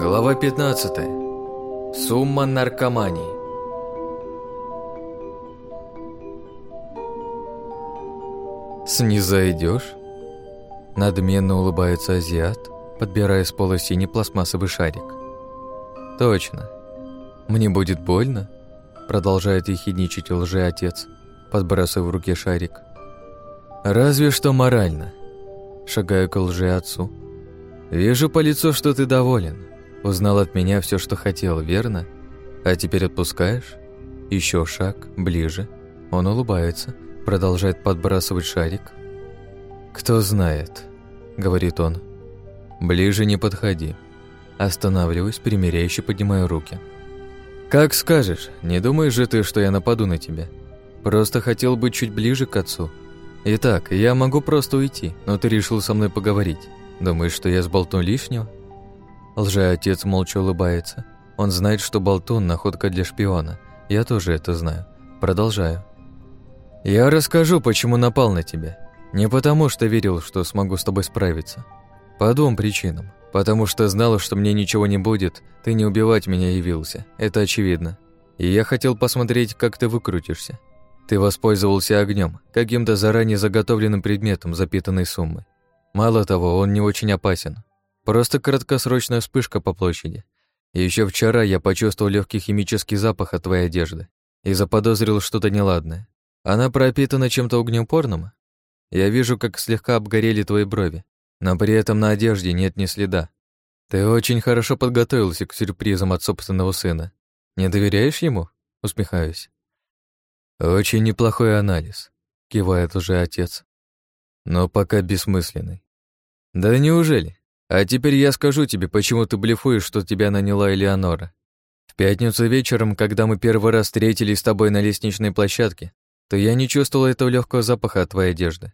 Глава 15. Сумма наркомании. Снизойдешь? Надменно улыбается азиат, подбирая с пола синий пластмассовый шарик. Точно. Мне будет больно? Продолжает ехидничать лжеотец, подбрасывая в руке шарик. Разве что морально. Шагаю к лжеотцу. Вижу по лицу, что ты доволен. Узнал от меня все, что хотел, верно? А теперь отпускаешь? Еще шаг, ближе. Он улыбается, продолжает подбрасывать шарик. «Кто знает», — говорит он. «Ближе не подходи». Останавливаюсь, примиряюще поднимаю руки. «Как скажешь, не думаешь же ты, что я нападу на тебя? Просто хотел быть чуть ближе к отцу. Итак, я могу просто уйти, но ты решил со мной поговорить. Думаешь, что я сболтну лишнего?» Лжеотец молча улыбается. Он знает, что болтун – находка для шпиона. Я тоже это знаю. Продолжаю. «Я расскажу, почему напал на тебя. Не потому, что верил, что смогу с тобой справиться. По двум причинам. Потому что знал, что мне ничего не будет, ты не убивать меня явился. Это очевидно. И я хотел посмотреть, как ты выкрутишься. Ты воспользовался огнем, каким-то заранее заготовленным предметом запитанной суммы. Мало того, он не очень опасен. Просто краткосрочная вспышка по площади. Еще вчера я почувствовал легкий химический запах от твоей одежды и заподозрил что-то неладное. Она пропитана чем-то огнеупорным? Я вижу, как слегка обгорели твои брови, но при этом на одежде нет ни следа. Ты очень хорошо подготовился к сюрпризам от собственного сына. Не доверяешь ему? Усмехаюсь. Очень неплохой анализ, кивает уже отец. Но пока бессмысленный. Да неужели? А теперь я скажу тебе, почему ты блефуешь, что тебя наняла Элеонора. В пятницу вечером, когда мы первый раз встретились с тобой на лестничной площадке, то я не чувствовал этого легкого запаха от твоей одежды.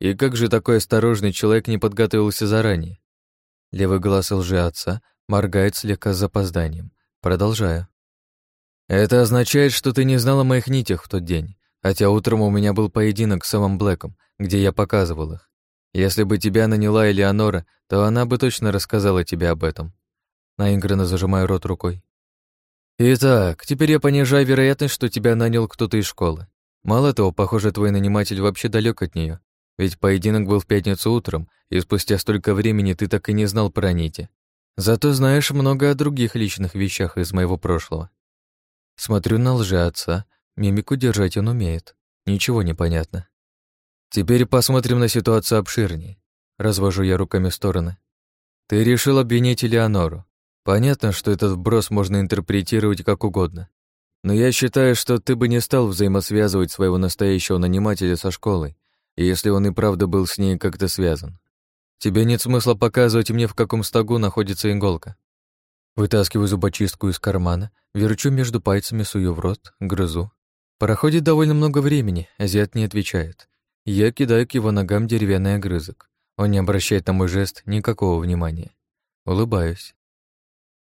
И как же такой осторожный человек не подготовился заранее? Левый глаз лжи отца моргает слегка с запозданием. Продолжаю. Это означает, что ты не знал о моих нитях в тот день, хотя утром у меня был поединок с самым Блэком, где я показывал их. Если бы тебя наняла Элеонора, то она бы точно рассказала тебе об этом. Наигранно зажимаю рот рукой. Итак, теперь я понижаю вероятность, что тебя нанял кто-то из школы. Мало того, похоже, твой наниматель вообще далек от нее. Ведь поединок был в пятницу утром, и спустя столько времени ты так и не знал про нити. Зато знаешь много о других личных вещах из моего прошлого. Смотрю на лжи отца, мимику держать он умеет. Ничего не понятно. Теперь посмотрим на ситуацию обширнее. Развожу я руками в стороны. Ты решил обвинить Элеонору. Понятно, что этот вброс можно интерпретировать как угодно. Но я считаю, что ты бы не стал взаимосвязывать своего настоящего нанимателя со школой, если он и правда был с ней как-то связан. Тебе нет смысла показывать мне, в каком стогу находится иголка. Вытаскиваю зубочистку из кармана, верчу между пальцами, сую в рот, грызу. Проходит довольно много времени, азиат не отвечает. Я кидаю к его ногам деревянный огрызок. Он не обращает на мой жест никакого внимания. Улыбаюсь.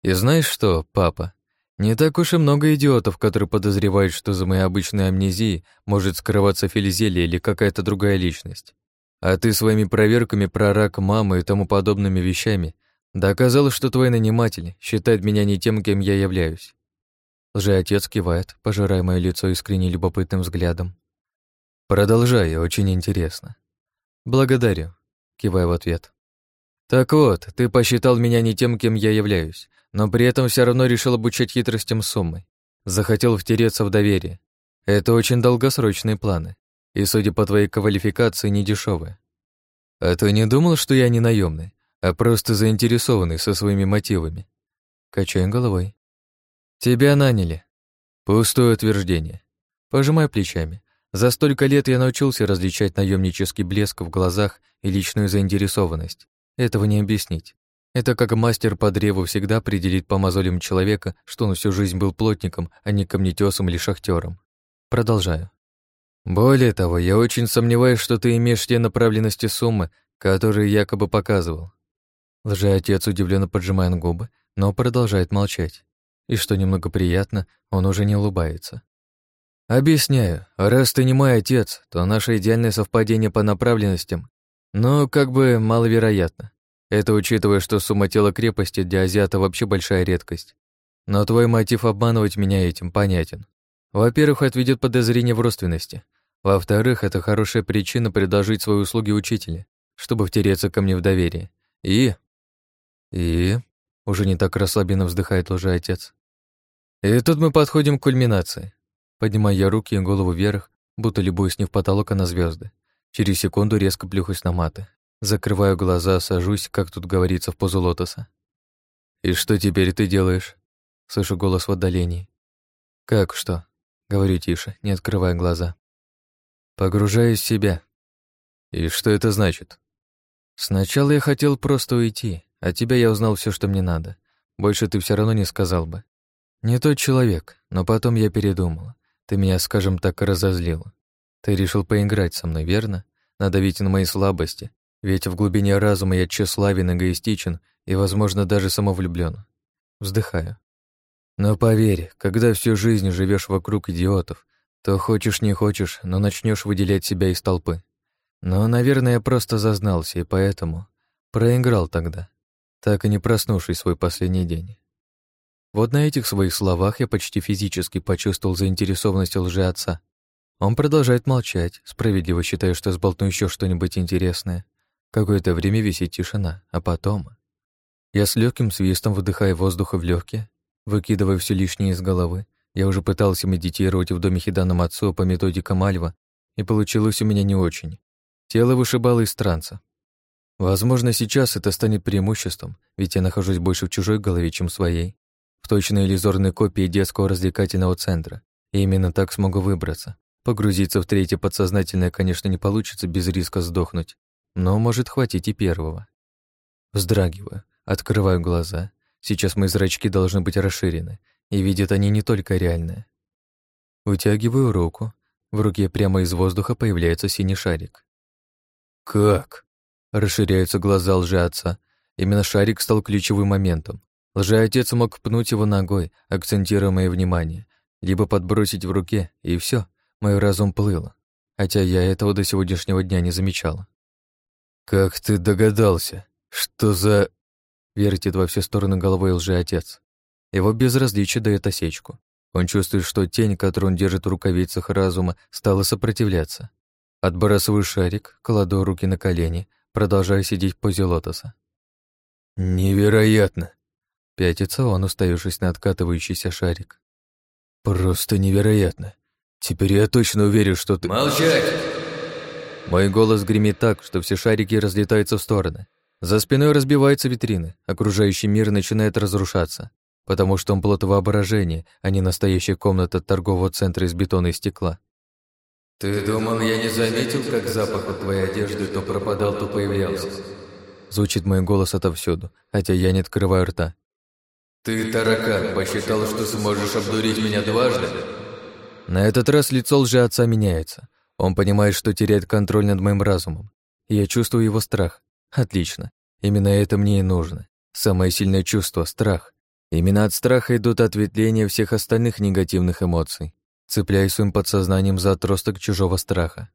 И знаешь что, папа? Не так уж и много идиотов, которые подозревают, что за моей обычной амнезией может скрываться Фелизелия или какая-то другая личность. А ты своими проверками про рак мамы и тому подобными вещами доказал, что твой наниматель считает меня не тем, кем я являюсь. Лжеотец кивает, пожирая мое лицо искренне любопытным взглядом. Продолжай, очень интересно. Благодарю, кивая в ответ. Так вот, ты посчитал меня не тем, кем я являюсь, но при этом все равно решил обучать хитростям суммы. Захотел втереться в доверие. Это очень долгосрочные планы. И, судя по твоей квалификации, не дешевые. А ты не думал, что я не наемный, а просто заинтересованный со своими мотивами? Качаем головой. Тебя наняли. Пустое утверждение. Пожимай плечами. За столько лет я научился различать наемнический блеск в глазах и личную заинтересованность. Этого не объяснить. Это как мастер по древу всегда определит по мозолям человека, что он всю жизнь был плотником, а не камнетесом или шахтером. Продолжаю. Более того, я очень сомневаюсь, что ты имеешь те направленности суммы, которые якобы показывал. Лжеотец удивленно поджимает губы, но продолжает молчать. И что немного приятно, он уже не улыбается. Объясняю, раз ты не мой отец, то наше идеальное совпадение по направленностям, но как бы маловероятно. Это учитывая, что сумма тела крепости для азиата вообще большая редкость. Но твой мотив обманывать меня этим понятен. Во-первых, отведет подозрение в родственности. Во-вторых, это хорошая причина предложить свои услуги учителя, чтобы втереться ко мне в доверие. И... И... Уже не так расслабленно вздыхает лжеотец. И тут мы подходим к кульминации. Поднимаю я руки и голову вверх, будто любуюсь не в потолок, а на звезды. Через секунду резко плюхаюсь на маты. Закрываю глаза, сажусь, как тут говорится, в позу лотоса. «И что теперь ты делаешь?» Слышу голос в отдалении. «Как что?» Говорю тише, не открывая глаза. Погружаюсь в себя. И что это значит? Сначала я хотел просто уйти, от тебя я узнал все, что мне надо. Больше ты все равно не сказал бы. Не тот человек, но потом я передумал. Ты меня, скажем так, разозлила. Ты решил поиграть со мной, верно? Надавить на мои слабости. Ведь в глубине разума я тщеславен, эгоистичен и, возможно, даже самовлюблен. Вздыхаю. Но поверь, когда всю жизнь живешь вокруг идиотов, то хочешь не хочешь, но начнешь выделять себя из толпы. Но, наверное, я просто зазнался, и поэтому проиграл тогда, так и не проснувшись свой последний день. Вот на этих своих словах я почти физически почувствовал заинтересованность лжи отца. Он продолжает молчать, справедливо считая, что сболтну еще что-нибудь интересное. Какое-то время висит тишина, а потом... Я с легким свистом выдыхаю воздуха в легкие выкидывая все лишнее из головы. Я уже пытался медитировать в доме Хиданом отцу по методикам Альва, и получилось у меня не очень. Тело вышибало из транса. Возможно, сейчас это станет преимуществом, ведь я нахожусь больше в чужой голове, чем в своей. В точной иллюзорной копии детского развлекательного центра. И именно так смогу выбраться. Погрузиться в третье подсознательное, конечно, не получится без риска сдохнуть, но может хватить и первого. Вздрагиваю, открываю глаза Сейчас мои зрачки должны быть расширены, и видят они не только реальное. Утягиваю руку. В руке прямо из воздуха появляется синий шарик. «Как?» Расширяются глаза лжеотца. Именно шарик стал ключевым моментом. Лжеотец мог пнуть его ногой, акцентируя мое внимание, либо подбросить в руке, и все, мой разум плыл. Хотя я этого до сегодняшнего дня не замечала. «Как ты догадался? Что за...» Вертит во все стороны головой лжеотец. Его безразличие дает осечку. Он чувствует, что тень, которую он держит в рукавицах разума, стала сопротивляться. Отбрасываю шарик, кладу руки на колени, продолжая сидеть в позе лотоса. «Невероятно!» Пятится он, уставившись на откатывающийся шарик. «Просто невероятно! Теперь я точно уверен, что ты...» «Молчать!» Мой голос гремит так, что все шарики разлетаются в стороны. За спиной разбиваются витрины, окружающий мир начинает разрушаться, потому что он плод воображения, а не настоящая комната торгового центра из бетона и стекла. «Ты думал, я не заметил, как запах от твоей одежды то пропадал, то появлялся?» Звучит мой голос отовсюду, хотя я не открываю рта. «Ты, таракан, посчитал, что сможешь обдурить меня дважды?» На этот раз лицо лжи отца меняется. Он понимает, что теряет контроль над моим разумом. Я чувствую его страх, Отлично. Именно это мне и нужно. Самое сильное чувство — страх. Именно от страха идут ответвления всех остальных негативных эмоций. Цепляясь своим подсознанием за отросток чужого страха.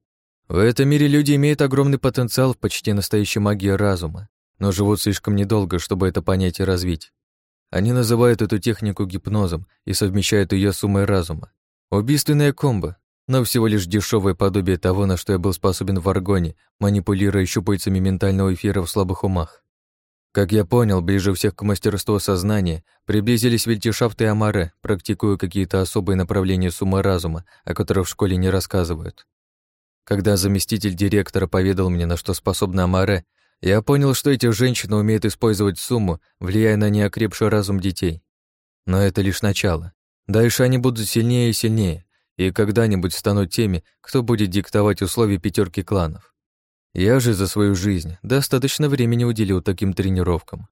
В этом мире люди имеют огромный потенциал в почти настоящей магии разума, но живут слишком недолго, чтобы это понять и развить. Они называют эту технику гипнозом и совмещают ее с умой разума. Убийственная комбо, но всего лишь дешевое подобие того, на что я был способен в аргоне, манипулируя щупальцами ментального эфира в слабых умах. Как я понял, ближе всех к мастерству сознания приблизились Вильтишафт и Амаре, практикуя какие-то особые направления суммы разума, о которых в школе не рассказывают. Когда заместитель директора поведал мне, на что способна Амаре, я понял, что эти женщины умеют использовать сумму, влияя на неокрепший разум детей. Но это лишь начало. Дальше они будут сильнее и сильнее, и когда-нибудь станут теми, кто будет диктовать условия пятерки кланов. Я же за свою жизнь достаточно времени уделил таким тренировкам.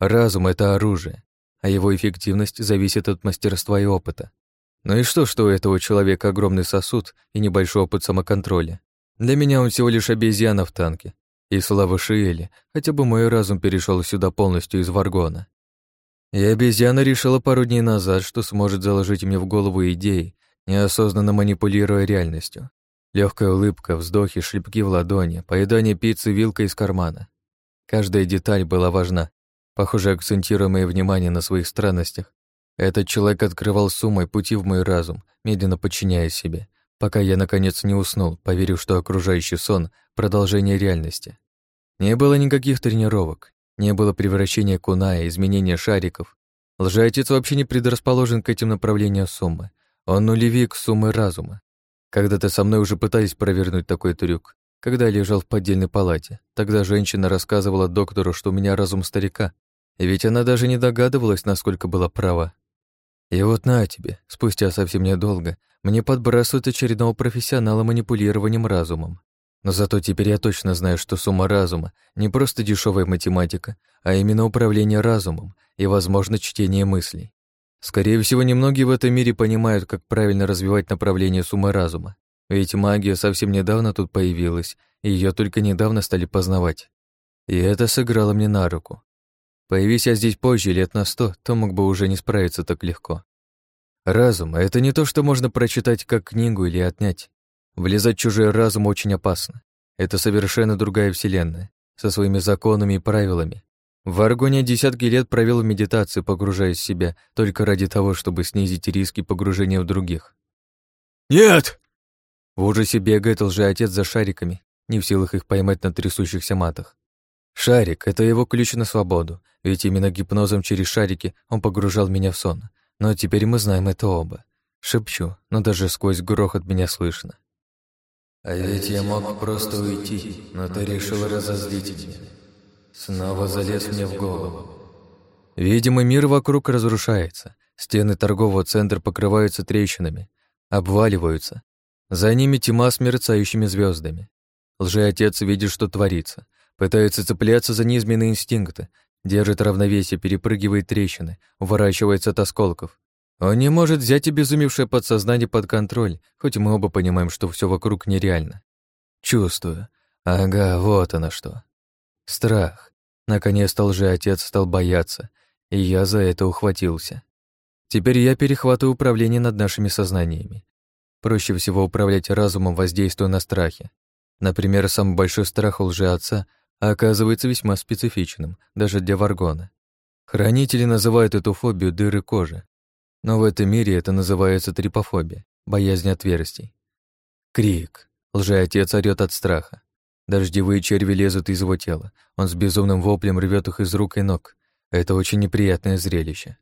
Разум — это оружие, а его эффективность зависит от мастерства и опыта. Ну и что, что у этого человека огромный сосуд и небольшой опыт самоконтроля? Для меня он всего лишь обезьяна в танке. И слава Шиэли, хотя бы мой разум перешел сюда полностью из Варгона. И обезьяна решила пару дней назад, что сможет заложить мне в голову идеи, неосознанно манипулируя реальностью. Легкая улыбка, вздохи, шлепки в ладони, поедание пиццы вилкой из кармана. Каждая деталь была важна. Похоже, акцентируя мое внимание на своих странностях, этот человек открывал суммой пути в мой разум, медленно подчиняя себе, пока я, наконец, не уснул, поверив, что окружающий сон — продолжение реальности. Не было никаких тренировок, не было превращения куная, изменения шариков. Лжеотец вообще не предрасположен к этим направлениям суммы. Он нулевик суммы разума. Когда-то со мной уже пытались провернуть такой трюк, когда я лежал в поддельной палате. Тогда женщина рассказывала доктору, что у меня разум старика, и ведь она даже не догадывалась, насколько была права. И вот на тебе, спустя совсем недолго, мне подбрасывают очередного профессионала манипулированием разумом. Но зато теперь я точно знаю, что сумма разума не просто дешевая математика, а именно управление разумом и, возможно, чтение мыслей. Скорее всего, немногие в этом мире понимают, как правильно развивать направление суммы разума. Ведь магия совсем недавно тут появилась, и ее только недавно стали познавать. И это сыграло мне на руку. Появись я здесь позже, лет на сто, то мог бы уже не справиться так легко. Разум — это не то, что можно прочитать как книгу или отнять. Влезать в чужой разум очень опасно. Это совершенно другая вселенная, со своими законами и правилами. В Аргоне десятки лет провел в медитации, погружаясь в себя, только ради того, чтобы снизить риски погружения в других. «Нет!» В ужасе бегает лжеотец за шариками, не в силах их поймать на трясущихся матах. Шарик — это его ключ на свободу, ведь именно гипнозом через шарики он погружал меня в сон. Но теперь мы знаем это оба. Шепчу, но даже сквозь грохот меня слышно. А ведь я мог просто уйти, но ты решил разозлить меня. Снова залез мне в голову. Видимо, мир вокруг разрушается. Стены торгового центра покрываются трещинами, обваливаются. За ними тьма с мерцающими звездами. Лжеотец видит, что творится. Пытается цепляться за неизменные инстинкты, держит равновесие, перепрыгивает трещины, уворачивается от осколков. Он не может взять обезумевшее подсознание под контроль, хоть мы оба понимаем, что все вокруг нереально. Чувствую. Ага, вот оно что. Страх. Наконец-то лжеотец стал бояться, и я за это ухватился. Теперь я перехватываю управление над нашими сознаниями. Проще всего управлять разумом, воздействуя на страхи. Например, самый большой страх у лжеотца оказывается весьма специфичным, даже для варгона. Хранители называют эту фобию дыры кожи, но в этом мире это называется трипофобия, боязнь отверстий. Крик. Лжеотец орёт от страха. Дождевые черви лезут из его тела. Он с безумным воплем рвет их из рук и ног. Это очень неприятное зрелище.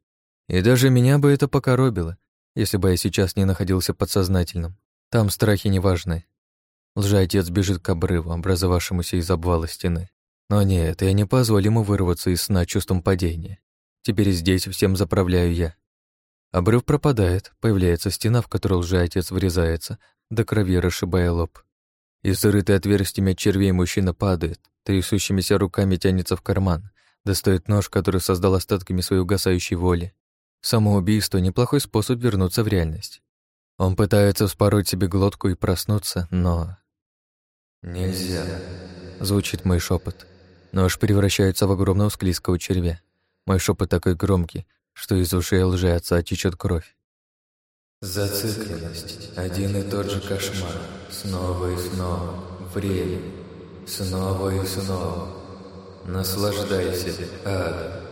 И даже меня бы это покоробило, если бы я сейчас не находился подсознательным. Там страхи не важны. Лжеотец бежит к обрыву, образовавшемуся из обвала стены. Но нет, я не позволю ему вырваться из сна чувством падения. Теперь здесь всем заправляю я. Обрыв пропадает, появляется стена, в которую лжеотец врезается, до крови расшибая лоб. Из зарытой отверстиями червей мужчина падает, трясущимися руками тянется в карман, достает нож, который создал остатками своей угасающей воли. Самоубийство — неплохой способ вернуться в реальность. Он пытается вспороть себе глотку и проснуться, но... «Нельзя», — звучит мой шепот. Нож превращается в огромного склизкого червя. Мой шепот такой громкий, что из ушей лжеотца течет кровь. Зацикленность. Один и тот же кошмар. Снова и снова. Время. Снова и снова. Наслаждайся, ад.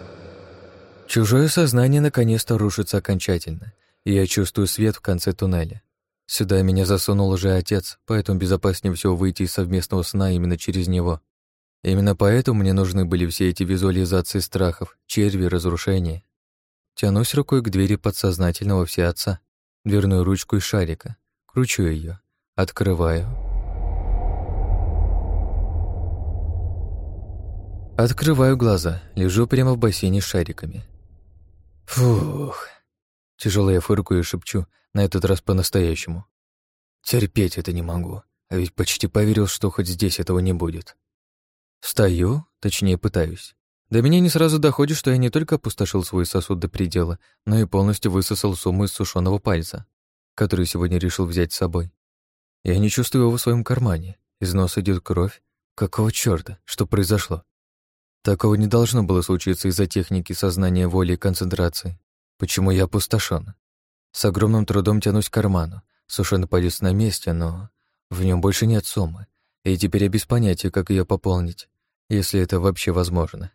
Чужое сознание наконец-то рушится окончательно, и я чувствую свет в конце туннеля. Сюда меня засунул уже отец, поэтому безопаснее всего выйти из совместного сна именно через него. Именно поэтому мне нужны были все эти визуализации страхов, черви, разрушения. Тянусь рукой к двери подсознательного все отца, дверную ручку из шарика, кручу ее, открываю. Открываю глаза, лежу прямо в бассейне с шариками. Фух. Тяжело я фыркаю и шепчу, на этот раз по-настоящему. Терпеть это не могу, а ведь почти поверил, что хоть здесь этого не будет. Встаю, точнее пытаюсь. До меня не сразу доходит, что я не только опустошил свой сосуд до предела, но и полностью высосал сумму из сушеного пальца, который сегодня решил взять с собой. Я не чувствую его в своем кармане. Из носа идет кровь. Какого чёрта? Что произошло? Такого не должно было случиться из-за техники сознания воли и концентрации. Почему я опустошен? С огромным трудом тянусь к карману. Сушеный палец на месте, но в нем больше нет суммы. И теперь я без понятия, как ее пополнить. если это вообще возможно.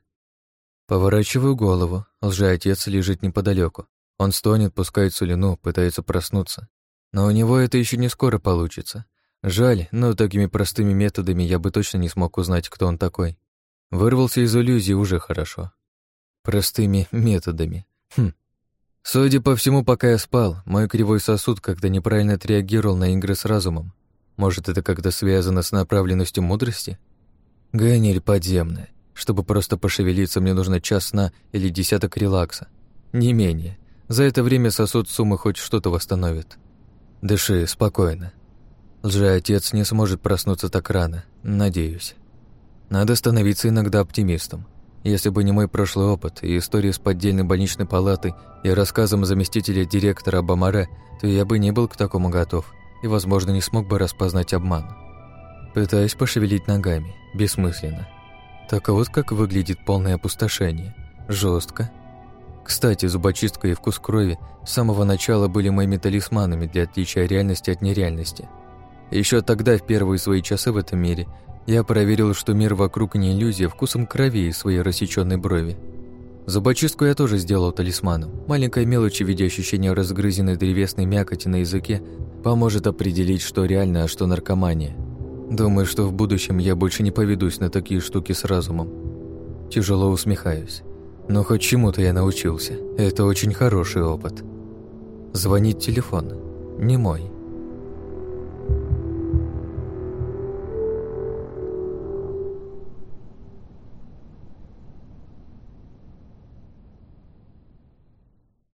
Поворачиваю голову, лжеотец лежит неподалеку. Он стонет, пускает слюну, пытается проснуться. Но у него это еще не скоро получится. Жаль, но такими простыми методами я бы точно не смог узнать, кто он такой. Вырвался из иллюзии уже хорошо. Простыми методами. Хм. Судя по всему, пока я спал, мой кривой сосуд как-то неправильно отреагировал на игры с разумом. Может, это как-то связано с направленностью мудрости? Гонель подземная. Чтобы просто пошевелиться, мне нужно час сна или десяток релакса. Не менее. За это время сосуд суммы хоть что-то восстановит. Дыши спокойно. Лжеотец не сможет проснуться так рано, надеюсь. Надо становиться иногда оптимистом. Если бы не мой прошлый опыт и история с поддельной больничной палатой и рассказом заместителя директора Бамаре, то я бы не был к такому готов и, возможно, не смог бы распознать обман. Пытаюсь пошевелить ногами, бессмысленно. Так вот как выглядит полное опустошение. Жестко. Кстати, зубочистка и вкус крови с самого начала были моими талисманами для отличия реальности от нереальности. Еще тогда, в первые свои часы в этом мире, я проверил, что мир вокруг не иллюзия вкусом крови и своей рассеченной брови. Зубочистку я тоже сделал талисманом. Маленькая мелочь в виде ощущения разгрызенной древесной мякоти на языке поможет определить, что реально, а что наркомания. Думаю, что в будущем я больше не поведусь на такие штуки с разумом. Тяжело усмехаюсь. Но хоть чему-то я научился. Это очень хороший опыт. Звонит телефон. Не мой.